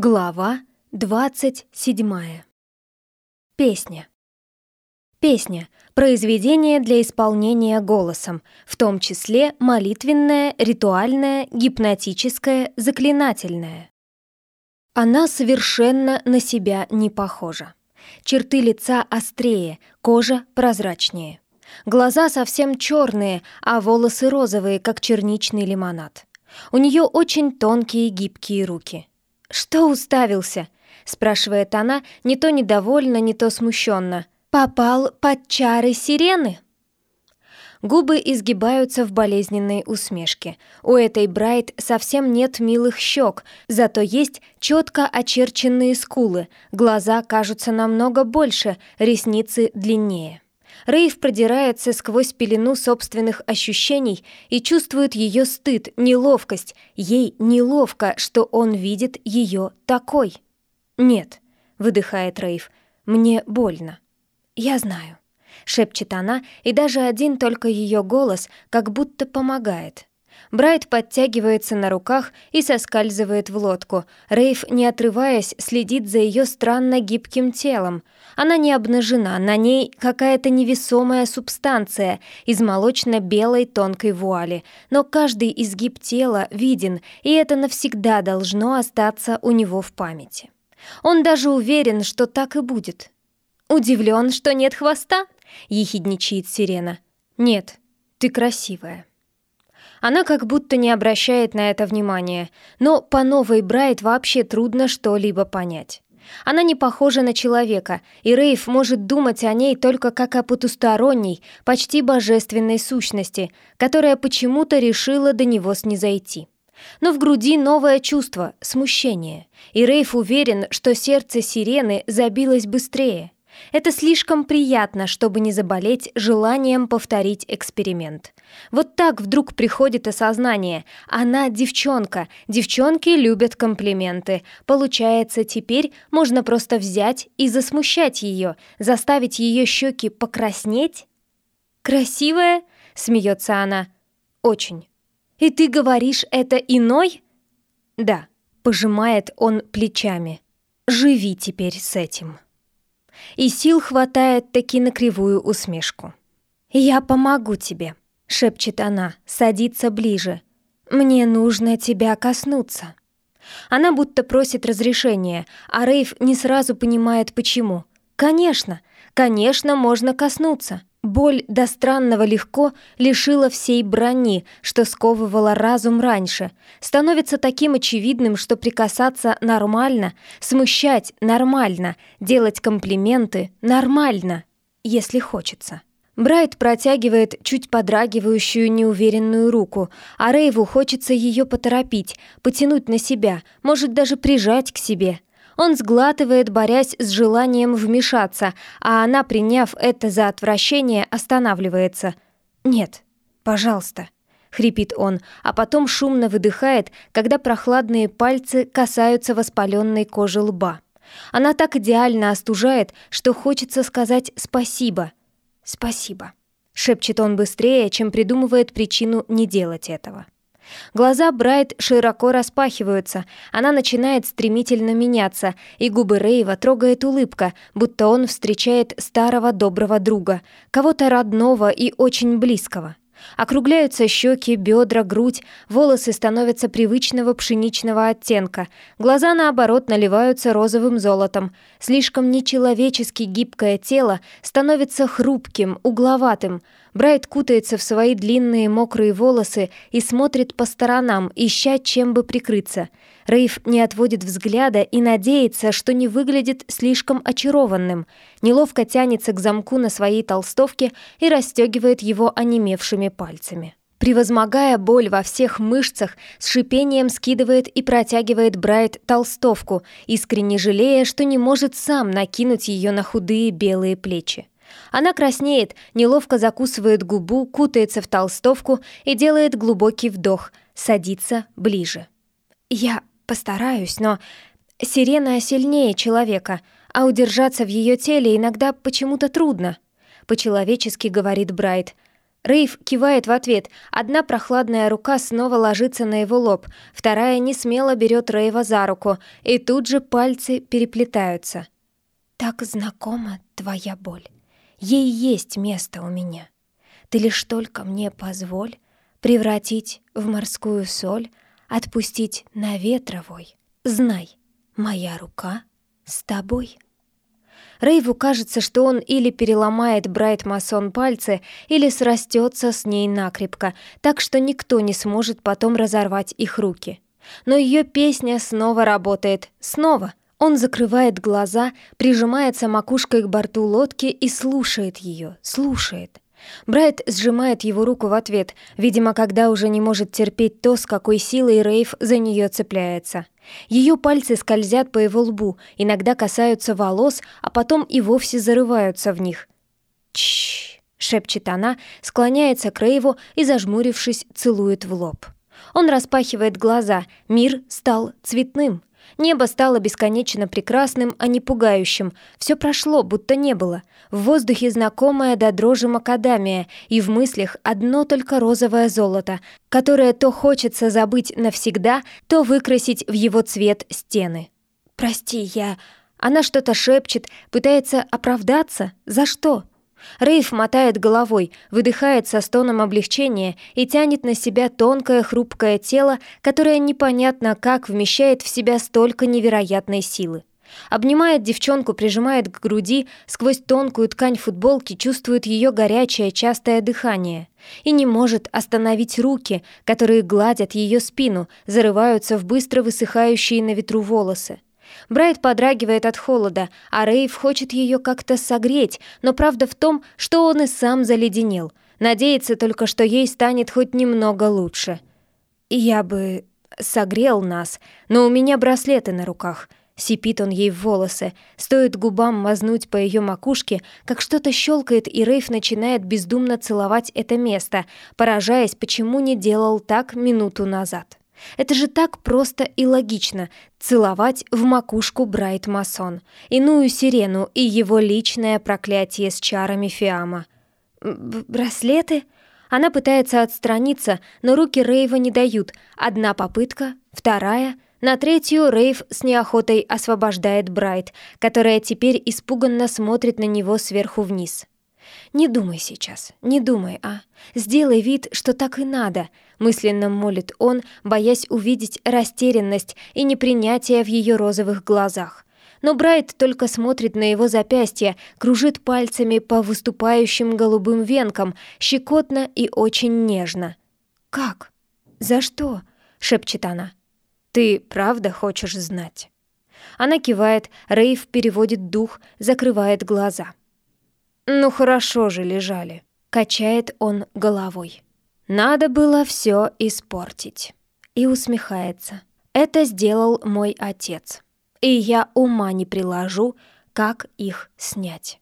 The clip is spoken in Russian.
Глава 27. Песня. Песня — произведение для исполнения голосом, в том числе молитвенное, ритуальное, гипнотическое, заклинательное. Она совершенно на себя не похожа. Черты лица острее, кожа прозрачнее. Глаза совсем черные, а волосы розовые, как черничный лимонад. У нее очень тонкие гибкие руки. «Что уставился?» — спрашивает она, не то недовольно, не то смущенно. «Попал под чары сирены?» Губы изгибаются в болезненной усмешке. У этой Брайт совсем нет милых щек, зато есть четко очерченные скулы, глаза кажутся намного больше, ресницы длиннее. Рейв продирается сквозь пелену собственных ощущений и чувствует ее стыд, неловкость. Ей неловко, что он видит ее такой. «Нет», — выдыхает Рейв, — «мне больно». «Я знаю», — шепчет она, и даже один только ее голос как будто помогает. Брайт подтягивается на руках и соскальзывает в лодку. Рейв, не отрываясь, следит за ее странно гибким телом. Она не обнажена, на ней какая-то невесомая субстанция из молочно-белой тонкой вуали. Но каждый изгиб тела виден, и это навсегда должно остаться у него в памяти. Он даже уверен, что так и будет. «Удивлен, что нет хвоста?» — ехидничает Сирена. «Нет, ты красивая». Она как будто не обращает на это внимания, но по новой Брайт вообще трудно что-либо понять. Она не похожа на человека, и Рейв может думать о ней только как о потусторонней, почти божественной сущности, которая почему-то решила до него снизойти. Но в груди новое чувство — смущение, и Рейв уверен, что сердце сирены забилось быстрее — это слишком приятно, чтобы не заболеть желанием повторить эксперимент. Вот так вдруг приходит осознание. Она девчонка, девчонки любят комплименты. Получается, теперь можно просто взять и засмущать ее, заставить ее щеки покраснеть? «Красивая?» — смеется она. «Очень». «И ты говоришь, это иной?» «Да», — пожимает он плечами. «Живи теперь с этим» и сил хватает таки на кривую усмешку. «Я помогу тебе», — шепчет она, садится ближе. «Мне нужно тебя коснуться». Она будто просит разрешения, а Рейв не сразу понимает, почему. «Конечно, конечно, можно коснуться». Боль до странного легко лишила всей брони, что сковывала разум раньше. Становится таким очевидным, что прикасаться нормально, смущать нормально, делать комплименты нормально, если хочется. Брайт протягивает чуть подрагивающую неуверенную руку, а Рейву хочется ее поторопить, потянуть на себя, может даже прижать к себе – он сглатывает, борясь с желанием вмешаться, а она, приняв это за отвращение, останавливается. «Нет, пожалуйста», — хрипит он, а потом шумно выдыхает, когда прохладные пальцы касаются воспаленной кожи лба. Она так идеально остужает, что хочется сказать «спасибо». «Спасибо», — шепчет он быстрее, чем придумывает причину не делать этого. Глаза Брайт широко распахиваются, она начинает стремительно меняться, и губы Рейва трогает улыбка, будто он встречает старого доброго друга, кого-то родного и очень близкого. Округляются щеки, бедра, грудь, волосы становятся привычного пшеничного оттенка, глаза, наоборот, наливаются розовым золотом. Слишком нечеловечески гибкое тело становится хрупким, угловатым, Брайт кутается в свои длинные мокрые волосы и смотрит по сторонам, ища чем бы прикрыться. Рейв не отводит взгляда и надеется, что не выглядит слишком очарованным. Неловко тянется к замку на своей толстовке и расстегивает его онемевшими пальцами. Превозмогая боль во всех мышцах, с шипением скидывает и протягивает Брайт толстовку, искренне жалея, что не может сам накинуть ее на худые белые плечи. Она краснеет, неловко закусывает губу, кутается в толстовку и делает глубокий вдох, садится ближе. «Я постараюсь, но сирена сильнее человека, а удержаться в ее теле иногда почему-то трудно», — по-человечески говорит Брайт. Рейв кивает в ответ. Одна прохладная рука снова ложится на его лоб, вторая не смело берет Рейва за руку, и тут же пальцы переплетаются. «Так знакома твоя боль. Ей есть место у меня. Ты лишь только мне позволь превратить в морскую соль, отпустить на ветровой. Знай, моя рука с тобой». Рейву кажется, что он или переломает Брайт Масон пальцы, или срастется с ней накрепко, так что никто не сможет потом разорвать их руки. Но ее песня снова работает. Снова. Он закрывает глаза, прижимается макушкой к борту лодки и слушает ее, слушает. Брайт сжимает его руку в ответ, видимо, когда уже не может терпеть то, с какой силой Рейв за нее цепляется. Ее пальцы скользят по его лбу, иногда касаются волос, а потом и вовсе зарываются в них. «Чш!» — шепчет она, склоняется к Рейву и, зажмурившись, целует в лоб. Он распахивает глаза, мир стал цветным. Небо стало бесконечно прекрасным, а не пугающим. Все прошло, будто не было. В воздухе знакомая до дрожи макадамия, и в мыслях одно только розовое золото, которое то хочется забыть навсегда, то выкрасить в его цвет стены. «Прости, я...» Она что-то шепчет, пытается оправдаться. За что? Рейв мотает головой, выдыхает со стоном облегчения и тянет на себя тонкое хрупкое тело, которое непонятно как вмещает в себя столько невероятной силы. Обнимает девчонку, прижимает к груди, сквозь тонкую ткань футболки чувствует ее горячее частое дыхание. И не может остановить руки, которые гладят ее спину, зарываются в быстро высыхающие на ветру волосы. Брайт подрагивает от холода, а Рейв хочет ее как-то согреть, но правда в том, что он и сам заледенел. Надеется только, что ей станет хоть немного лучше. «Я бы согрел нас, но у меня браслеты на руках», Сипит он ей в волосы. Стоит губам мазнуть по ее макушке, как что-то щелкает, и Рейв начинает бездумно целовать это место, поражаясь, почему не делал так минуту назад. Это же так просто и логично — целовать в макушку Брайт Масон, иную сирену и его личное проклятие с чарами Фиама. «Браслеты?» Она пытается отстраниться, но руки Рейва не дают. Одна попытка, вторая. На третью Рейв с неохотой освобождает Брайт, которая теперь испуганно смотрит на него сверху вниз. «Не думай сейчас, не думай, а. Сделай вид, что так и надо», — мысленно молит он, боясь увидеть растерянность и непринятие в ее розовых глазах. Но Брайт только смотрит на его запястье, кружит пальцами по выступающим голубым венкам, щекотно и очень нежно. «Как? За что?» — шепчет она. «Ты правда хочешь знать?» Она кивает, Рейв переводит дух, закрывает глаза. «Ну хорошо же лежали», — качает он головой. «Надо было все испортить». И усмехается. «Это сделал мой отец. И я ума не приложу, как их снять».